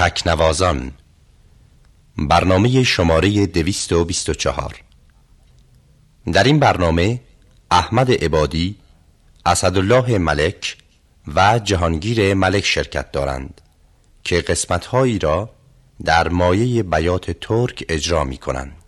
تکنوازان برنامه شماره 224 در این برنامه احمد عبادی، اسدالله ملک و جهانگیر ملک شرکت دارند که قسمتهایی را در مایه بیات ترک اجرا می کنند.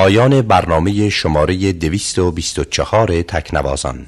پایان برنامه شماره 224 تکنوازان.